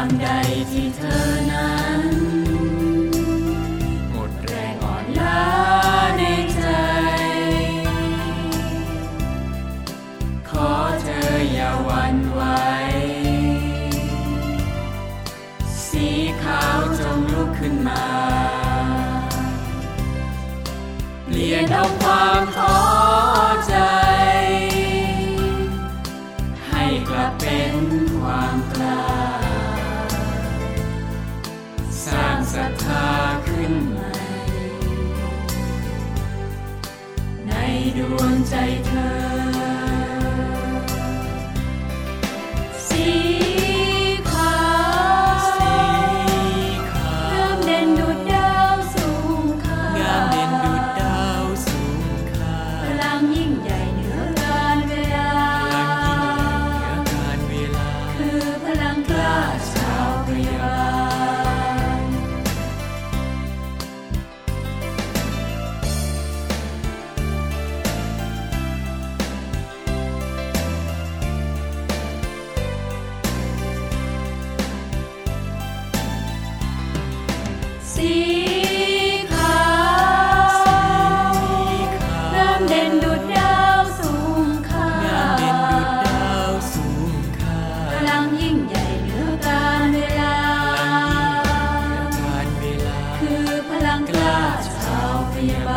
ามใดที่เธอนั้น หมดแรงอ่อนล้าในใจ ขอเธออย่าหวันไหว สีขาวจงลุกขึ้นมา เปลี่ยนเอาความท้อใจ ให้กลับเป็นความกล้า ศรัทธาขึ้นใหม่ ในดวงใจเธอ yeah.